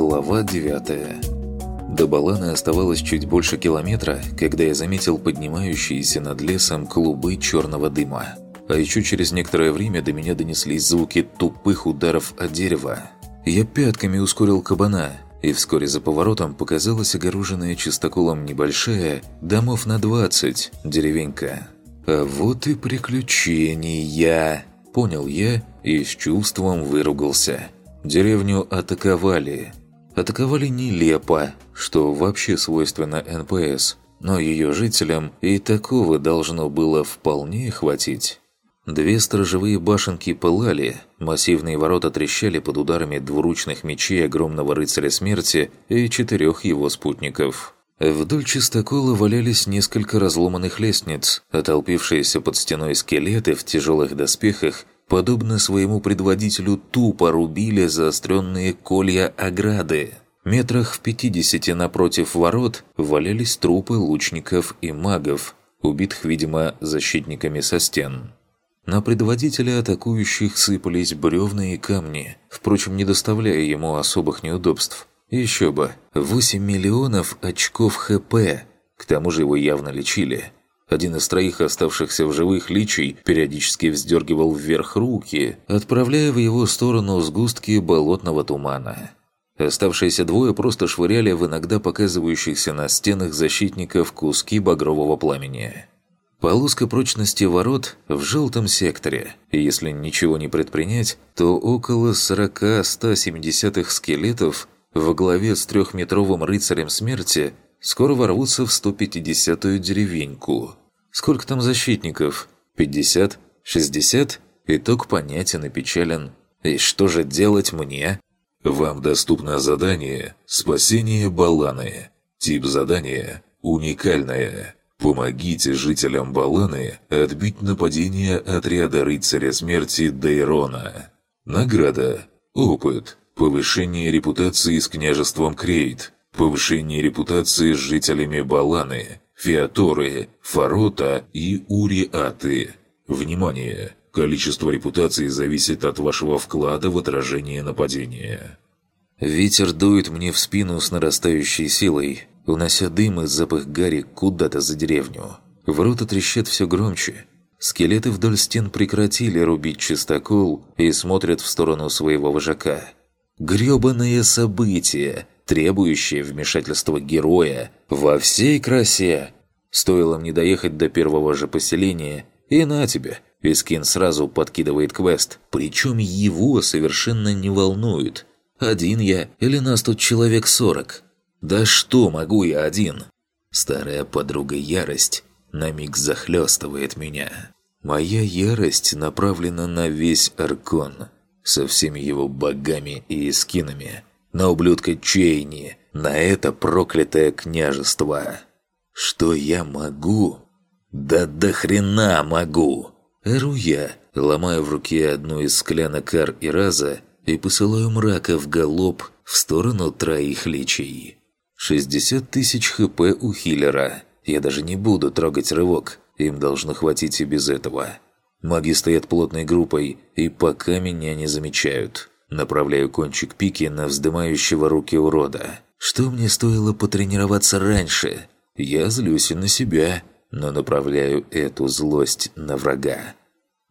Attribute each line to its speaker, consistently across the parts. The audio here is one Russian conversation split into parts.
Speaker 1: Глава 9 До Баланы оставалось чуть больше километра, когда я заметил поднимающиеся над лесом клубы черного дыма. А еще через некоторое время до меня донеслись звуки тупых ударов о дерево. Я пятками ускорил кабана, и вскоре за поворотом показалась огороженная чистоколом небольшая, домов на 20, деревенька. А вот и приключения, понял я и с чувством выругался. Деревню атаковали. Атаковали нелепо, что вообще свойственно НПС, но ее жителям и такого должно было вполне хватить. Две сторожевые башенки пылали, массивные ворота трещали под ударами двуручных мечей огромного рыцаря смерти и четырех его спутников. Вдоль частокола валялись несколько разломанных лестниц, а под стеной скелеты в тяжелых доспехах подобно своему предводителю, тупо рубили заостренные колья ограды. Метрах в пятидесяти напротив ворот валялись трупы лучников и магов, убитых, видимо, защитниками со стен. На предводителя атакующих сыпались бревна и камни, впрочем, не доставляя ему особых неудобств. Еще бы, 8 миллионов очков ХП, к тому же его явно лечили – один из троих оставшихся в живых личий периодически вздергивал вверх руки, отправляя в его сторону сгустки болотного тумана. Оставшиеся двое просто швыряли в иногда показывающихся на стенах защитников куски багрового пламени. Полоска прочности ворот в желтом секторе, и если ничего не предпринять, то около 40-170 скелетов во главе с трехметровым рыцарем смерти скоро ворвутся в 150-ю деревеньку – Сколько там защитников? 50? 60? Итог понятен и печален. И что же делать мне?
Speaker 2: Вам доступно задание «Спасение Баланы». Тип задания «Уникальное». Помогите жителям Баланы отбить нападение отряда рыцаря смерти Дейрона. Награда. Опыт. Повышение репутации с княжеством Крейт. Повышение репутации с жителями Баланы. Феаторы, Фарота и Уриаты. Внимание! Количество репутации зависит от вашего вклада в отражение нападения.
Speaker 1: Ветер дует мне в спину с нарастающей силой, унося дым и запах гари куда-то за деревню. Ворота трещат все громче. Скелеты вдоль стен прекратили рубить чистокол и смотрят в сторону своего вожака. Грёбаное событие, требующее вмешательства героя во всей красе. Стоило мне доехать до первого же поселения, и на тебе, Искин сразу подкидывает квест, причем его совершенно не волнует. Один я или нас тут человек сорок? Да что могу я один? Старая подруга ярость на миг захлестывает меня. Моя ярость направлена на весь Аркон, со всеми его богами и эскинами, на ублюдка Чейни, на это проклятое княжество. Что я могу? Да до хрена могу! Эру я, ломаю в руке одну из склянок ар и раза и посылаю мрака в галоп в сторону троих личей. 60 тысяч хп у хиллера. Я даже не буду трогать рывок, им должно хватить и без этого. Маги стоят плотной группой и пока меня не замечают. Направляю кончик пики на вздымающего руки урода. Что мне стоило потренироваться раньше? Я злюсь и на себя, но направляю эту злость на врага.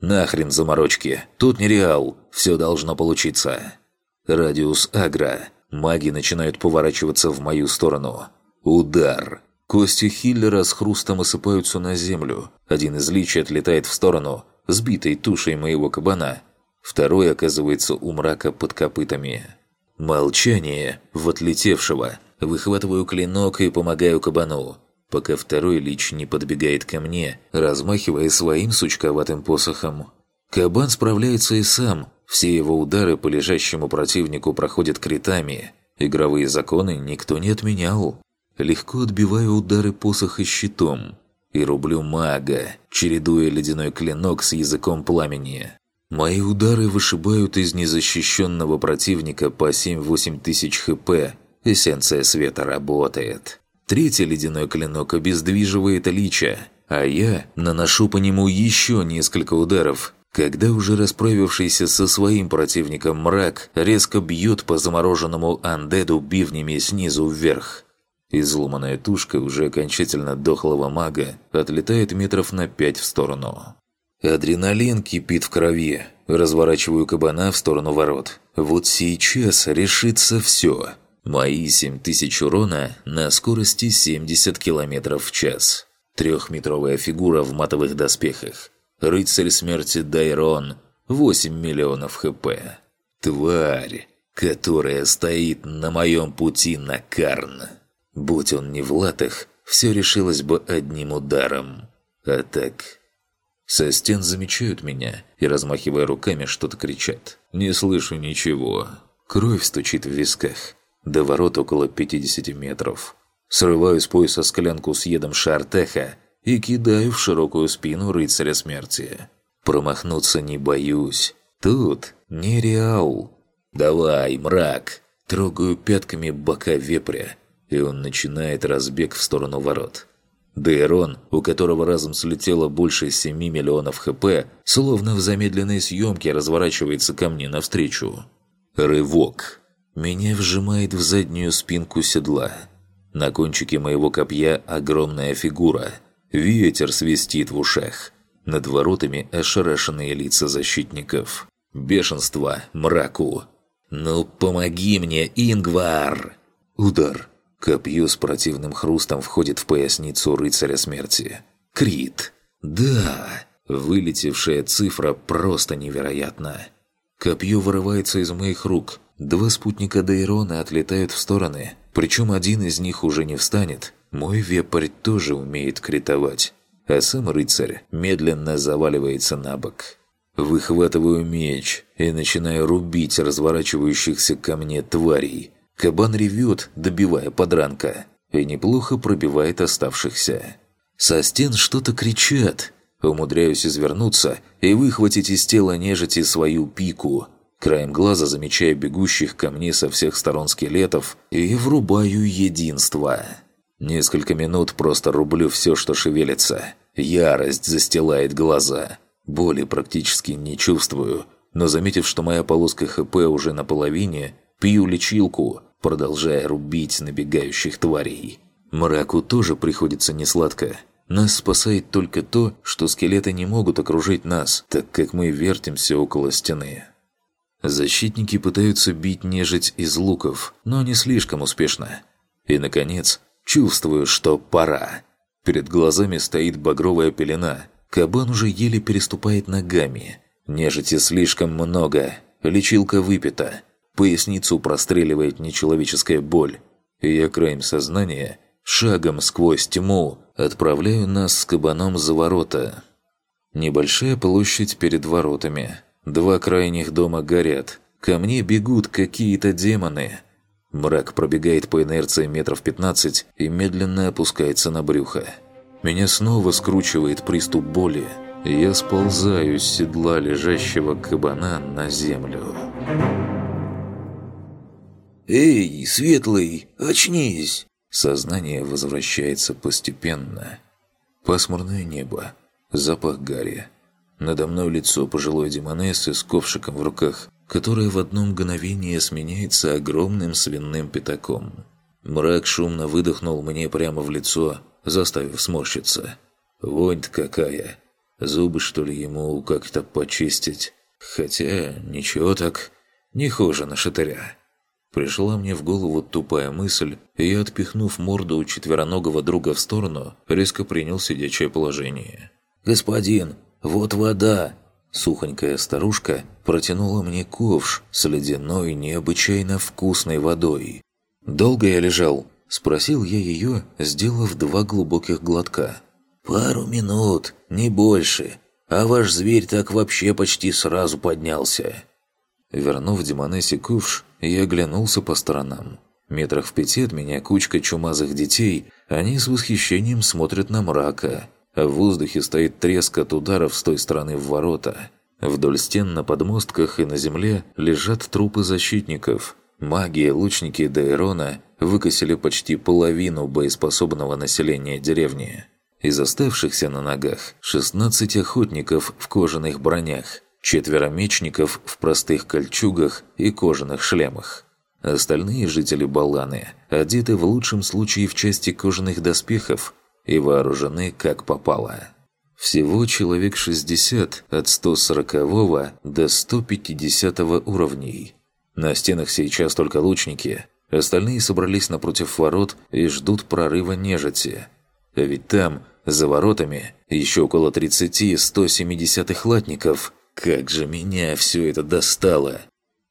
Speaker 1: Нахрен заморочки, тут не реал, все должно получиться. Радиус агро. Маги начинают поворачиваться в мою сторону. Удар. Кости Хиллера с хрустом осыпаются на землю. Один из личий отлетает в сторону, сбитой тушей моего кабана – Второй оказывается у мрака под копытами. Молчание в отлетевшего. Выхватываю клинок и помогаю кабану. Пока второй лич не подбегает ко мне, размахивая своим сучковатым посохом. Кабан справляется и сам. Все его удары по лежащему противнику проходят критами. Игровые законы никто не отменял. Легко отбиваю удары посоха щитом. И рублю мага, чередуя ледяной клинок с языком пламени. Мои удары вышибают из незащищенного противника по 7-8 тысяч хп. Эссенция света работает. Третий ледяной клинок обездвиживает лича, а я наношу по нему еще несколько ударов, когда уже расправившийся со своим противником мрак резко бьет по замороженному андеду бивнями снизу вверх. Изломанная тушка уже окончательно дохлого мага отлетает метров на пять в сторону. Адреналин кипит в крови. Разворачиваю кабана в сторону ворот. Вот сейчас решится все. Мои 7000 урона на скорости 70 км в час. Трехметровая фигура в матовых доспехах. Рыцарь смерти Дайрон. 8 миллионов хп. Тварь, которая стоит на моем пути на Карн. Будь он не в латах, все решилось бы одним ударом. А так... Со стен замечают меня и, размахивая руками, что-то кричат. Не слышу ничего. Кровь стучит в висках. До ворот около 50 метров. Срываю с пояса склянку с едом Шартеха и кидаю в широкую спину рыцаря смерти. Промахнуться не боюсь. Тут нереал. «Давай, мрак!» Трогаю пятками бока вепря, и он начинает разбег в сторону ворот. Дейрон, у которого разом слетело больше 7 миллионов хп, словно в замедленной съемке разворачивается ко мне навстречу. Рывок. Меня вжимает в заднюю спинку седла. На кончике моего копья огромная фигура – Ветер свистит в ушах. Над воротами ошарашенные лица защитников. Бешенство, мраку. «Ну, помоги мне, Ингвар!» Удар. Копье с противным хрустом входит в поясницу рыцаря смерти. Крит. «Да!» Вылетевшая цифра просто невероятна. Копье вырывается из моих рук. Два спутника Дейрона отлетают в стороны. Причем один из них уже не встанет, мой вепрь тоже умеет критовать, а сам рыцарь медленно заваливается на бок. Выхватываю меч и начинаю рубить разворачивающихся ко мне тварей. Кабан ревет, добивая подранка, и неплохо пробивает оставшихся. Со стен что-то кричат. Умудряюсь извернуться и выхватить из тела нежити свою пику. Краем глаза замечая бегущих ко мне со всех сторон скелетов и врубаю единство. Несколько минут просто рублю все, что шевелится. Ярость застилает глаза. Боли практически не чувствую, но заметив, что моя полоска ХП уже на половине, пью лечилку, продолжая рубить набегающих тварей. Мраку тоже приходится несладко. Нас спасает только то, что скелеты не могут окружить нас, так как мы вертимся около стены. Защитники пытаются бить нежить из луков, но не слишком успешно. И, наконец, Чувствую, что пора. Перед глазами стоит багровая пелена. Кабан уже еле переступает ногами. Нежити слишком много. Лечилка выпита. Поясницу простреливает нечеловеческая боль. И я краем сознания, шагом сквозь тьму, отправляю нас с кабаном за ворота. Небольшая площадь перед воротами. Два крайних дома горят. Ко мне бегут какие-то демоны – Мрак пробегает по инерции метров 15 и медленно опускается на брюхо. Меня снова скручивает приступ боли, я сползаю с седла лежащего кабана на землю. «Эй, Светлый, очнись!» Сознание возвращается постепенно. Пасмурное небо, запах гари. Надо мной лицо пожилой демонессы с ковшиком в руках которое в одно мгновение сменяется огромным свиным пятаком. Мрак шумно выдохнул мне прямо в лицо, заставив сморщиться. Вонь-то какая! Зубы, что ли, ему как-то почистить? Хотя, ничего так, не хуже на шатыря. Пришла мне в голову тупая мысль, и я, отпихнув морду у четвероногого друга в сторону, резко принял сидячее положение. «Господин, вот вода!» Сухонькая старушка протянула мне ковш с ледяной, необычайно вкусной водой. «Долго я лежал?» – спросил я ее, сделав два глубоких глотка. «Пару минут, не больше. А ваш зверь так вообще почти сразу поднялся». Вернув Демонессе ковш, я оглянулся по сторонам. Метрах в пяти от меня кучка чумазых детей, они с восхищением смотрят на мрака – а в воздухе стоит треск от ударов с той стороны в ворота. Вдоль стен на подмостках и на земле лежат трупы защитников. Маги и лучники Дейрона выкосили почти половину боеспособного населения деревни. Из оставшихся на ногах 16 охотников в кожаных бронях. Четверо мечников в простых кольчугах и кожаных шлемах. Остальные жители Баланы одеты в лучшем случае в части кожаных доспехов и вооружены как попало. Всего человек 60 от 140 до 150 уровней. На стенах сейчас только лучники, остальные собрались напротив ворот и ждут прорыва нежити. А ведь там, за воротами, еще около 30-170 латников. Как же меня все это достало!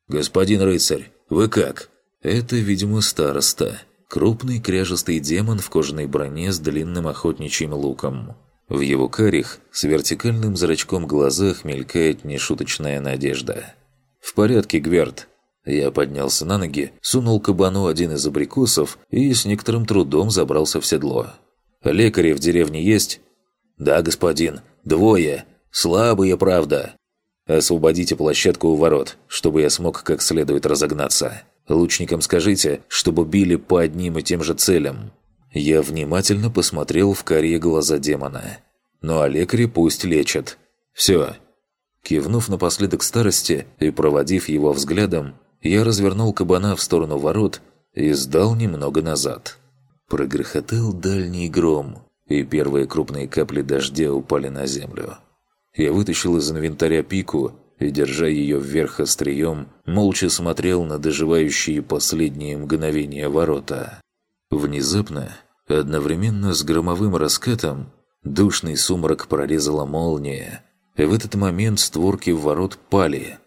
Speaker 1: «Господин рыцарь, вы как?» Это, видимо, староста. Крупный кряжестый демон в кожаной броне с длинным охотничьим луком. В его карих с вертикальным зрачком глазах мелькает нешуточная надежда. «В порядке, Гверт». Я поднялся на ноги, сунул кабану один из абрикосов и с некоторым трудом забрался в седло. «Лекари в деревне есть?» «Да, господин. Двое. Слабые, правда». «Освободите площадку у ворот, чтобы я смог как следует разогнаться. Лучникам скажите, чтобы били по одним и тем же целям. Я внимательно посмотрел в карие глаза демона. Ну а пусть лечат. Все. Кивнув напоследок старости и проводив его взглядом, я развернул кабана в сторону ворот и сдал немного назад. Прогрохотал дальний гром, и первые крупные капли дождя упали на землю. Я вытащил из инвентаря пику и, держа ее вверх острием, молча смотрел на доживающие последние мгновения ворота. Внезапно, одновременно с громовым раскатом, душный сумрак прорезала молния, и в этот момент створки ворот пали.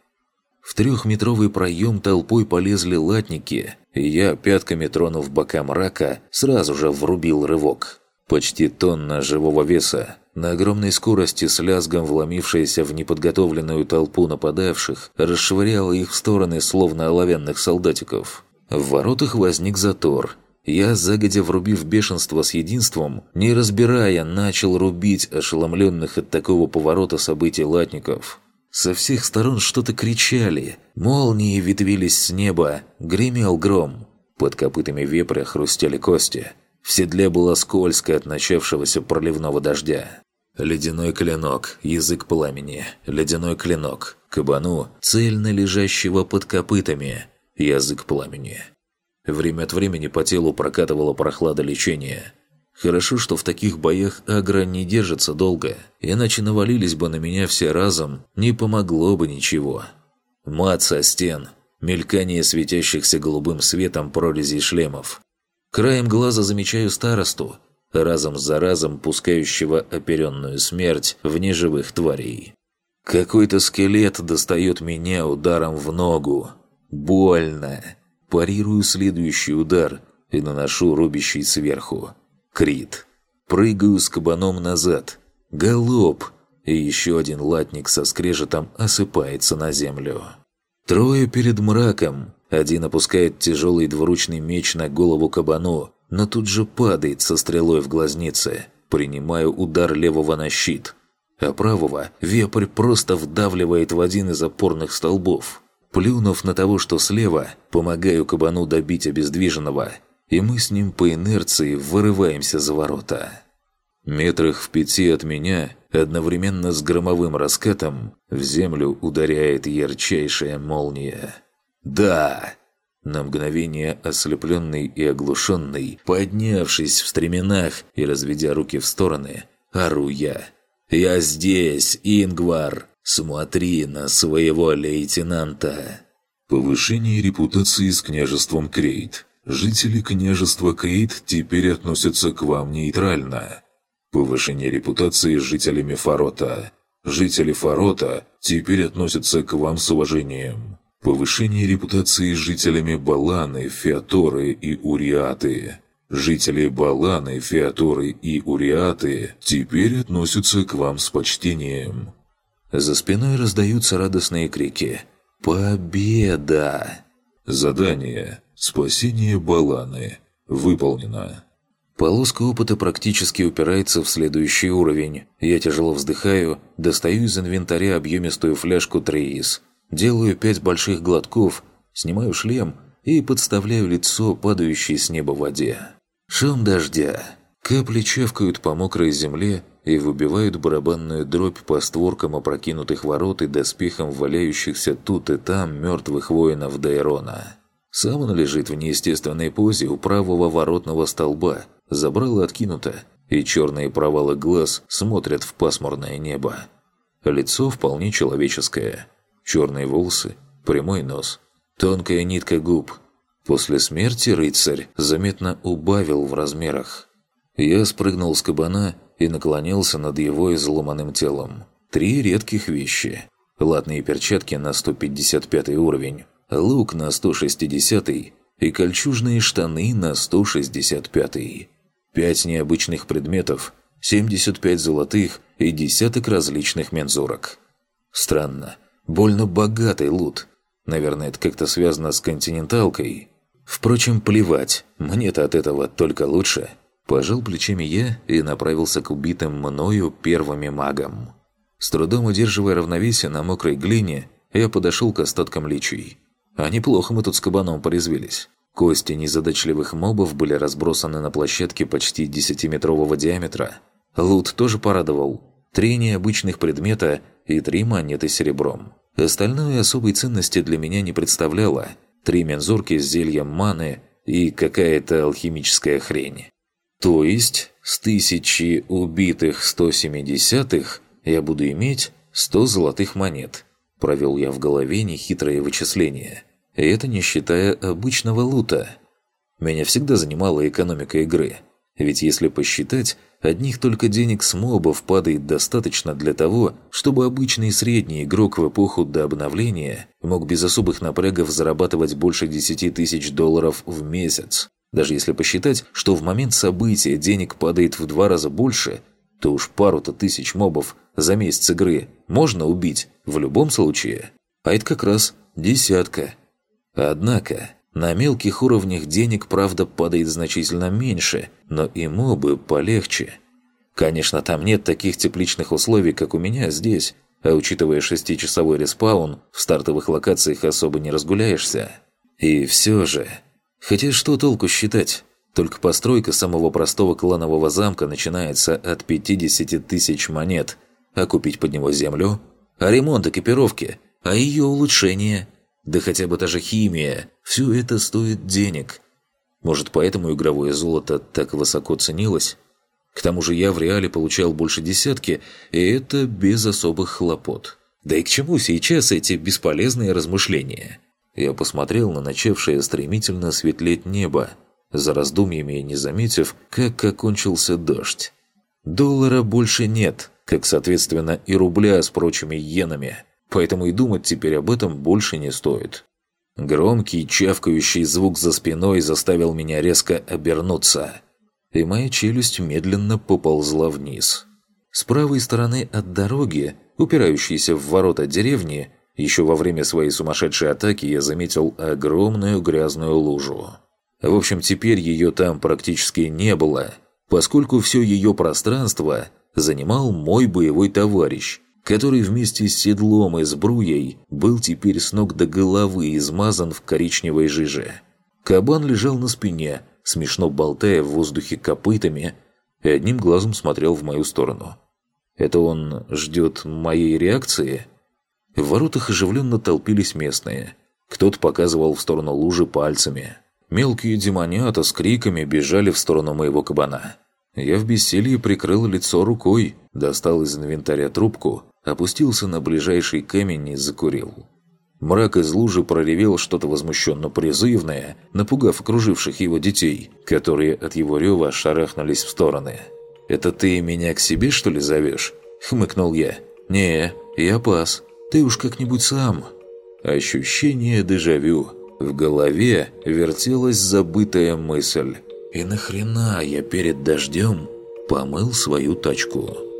Speaker 1: В трехметровый проем толпой полезли латники, и я, пятками тронув бока мрака, сразу же врубил рывок. Почти тонна живого веса, на огромной скорости с лязгом вломившаяся в неподготовленную толпу нападавших, расшвыряла их в стороны, словно оловянных солдатиков. В воротах возник затор, я, загодя врубив бешенство с единством, не разбирая, начал рубить ошеломленных от такого поворота событий латников. Со всех сторон что-то кричали, молнии ветвились с неба, гремел гром. Под копытами вепря хрустели кости. В седле было скользко от начавшегося проливного дождя. Ледяной клинок, язык пламени, ледяной клинок, кабану, цельно лежащего под копытами, язык пламени. Время от времени по телу прокатывала прохлада лечения. Хорошо, что в таких боях агро не держится долго, иначе навалились бы на меня все разом, не помогло бы ничего. Мат со стен, мелькание светящихся голубым светом прорезей шлемов. Краем глаза замечаю старосту, разом за разом пускающего оперенную смерть в неживых тварей. Какой-то скелет достает меня ударом в ногу. Больно. Парирую следующий удар и наношу рубящий сверху. Крит. Прыгаю с кабаном назад. Галоп. И еще один латник со скрежетом осыпается на землю. Трое перед мраком. Один опускает тяжелый двуручный меч на голову кабану, но тут же падает со стрелой в глазнице. Принимаю удар левого на щит. А правого вепрь просто вдавливает в один из опорных столбов. Плюнув на того, что слева, помогаю кабану добить обездвиженного, и мы с ним по инерции вырываемся за ворота. Метрах в пяти от меня, одновременно с громовым раскатом, в землю ударяет ярчайшая молния. «Да!» На мгновение ослепленный и оглушенный, поднявшись в стременах и разведя руки в стороны, ору я. «Я здесь, Ингвар!» Смотри на своего лейтенанта!»
Speaker 2: Повышение репутации с княжеством Крейт. Жители княжества Крейт теперь относятся к вам нейтрально. Повышение репутации с жителями Фарота. Жители Фарота теперь относятся к вам с уважением. Повышение репутации жителями Баланы, Феаторы и Уриаты. Жители Баланы, Феаторы и Уриаты теперь относятся к вам с почтением.
Speaker 1: За спиной раздаются радостные крики. «Победа!»
Speaker 2: Задание «Спасение Баланы» выполнено.
Speaker 1: Полоска опыта практически упирается в следующий уровень. Я тяжело вздыхаю, достаю из инвентаря объемистую фляжку Триис, делаю пять больших глотков, снимаю шлем и подставляю лицо падающей с неба воде. Шум дождя. Капли чавкают по мокрой земле и выбивают барабанную дробь по створкам опрокинутых ворот и доспехам валяющихся тут и там мертвых воинов Дайрона. Сам он лежит в неестественной позе у правого воротного столба, забрало откинуто, и черные провалы глаз смотрят в пасмурное небо. Лицо вполне человеческое. Черные волосы, прямой нос, тонкая нитка губ. После смерти рыцарь заметно убавил в размерах. Я спрыгнул с кабана и наклонился над его изломанным телом. Три редких вещи. Латные перчатки на 155 уровень, лук на 160 и кольчужные штаны на 165. Пять необычных предметов, 75 золотых и десяток различных мензурок. Странно. Больно богатый лут. Наверное, это как-то связано с континенталкой. Впрочем, плевать. Мне-то от этого только лучше. Пожал плечами я и направился к убитым мною первыми магам. С трудом удерживая равновесие на мокрой глине, я подошел к остаткам личий. А неплохо мы тут с кабаном порезвились. Кости незадачливых мобов были разбросаны на площадке почти десятиметрового диаметра. Лут тоже порадовал. Три необычных предмета и три монеты серебром. Остальное особой ценности для меня не представляло. Три мензурки с зельем маны и какая-то алхимическая хрень. То есть, с тысячи убитых 170-х я буду иметь 100 золотых монет. Провел я в голове нехитрое вычисление. И это не считая обычного лута. Меня всегда занимала экономика игры. Ведь если посчитать, одних только денег с мобов падает достаточно для того, чтобы обычный средний игрок в эпоху до обновления мог без особых напрягов зарабатывать больше 10 тысяч долларов в месяц. Даже если посчитать, что в момент события денег падает в два раза больше, то уж пару-то тысяч мобов за месяц игры можно убить в любом случае. А это как раз десятка. Однако, на мелких уровнях денег, правда, падает значительно меньше, но и мобы полегче. Конечно, там нет таких тепличных условий, как у меня здесь, а учитывая шестичасовой респаун, в стартовых локациях особо не разгуляешься. И все же... Хотя что толку считать? Только постройка самого простого кланового замка начинается от 50 тысяч монет, а купить под него землю, а ремонт экипировки, а ее улучшение, да хотя бы та же химия, все это стоит денег. Может, поэтому игровое золото так высоко ценилось? К тому же я в реале получал больше десятки, и это без особых хлопот. Да и к чему сейчас эти бесполезные размышления? Я посмотрел на начавшее стремительно светлеть небо, за раздумьями не заметив, как окончился дождь. Доллара больше нет, как, соответственно, и рубля с прочими иенами, поэтому и думать теперь об этом больше не стоит. Громкий чавкающий звук за спиной заставил меня резко обернуться, и моя челюсть медленно поползла вниз. С правой стороны от дороги, упирающейся в ворота деревни, еще во время своей сумасшедшей атаки я заметил огромную грязную лужу. В общем, теперь ее там практически не было, поскольку все ее пространство занимал мой боевой товарищ, который вместе с седлом и сбруей был теперь с ног до головы измазан в коричневой жиже. Кабан лежал на спине, смешно болтая в воздухе копытами, и одним глазом смотрел в мою сторону. Это он ждет моей реакции? В воротах оживленно толпились местные. Кто-то показывал в сторону лужи пальцами. Мелкие демонята с криками бежали в сторону моего кабана. Я в бессилии прикрыл лицо рукой, достал из инвентаря трубку, опустился на ближайший камень и закурил. Мрак из лужи проревел что-то возмущенно призывное, напугав окруживших его детей, которые от его рева шарахнулись в стороны. «Это ты меня к себе, что ли, зовешь?» – хмыкнул я. «Не, я пас. Ты уж как-нибудь сам». Ощущение дежавю. В голове вертелась забытая мысль. «И нахрена я перед дождем помыл свою тачку?»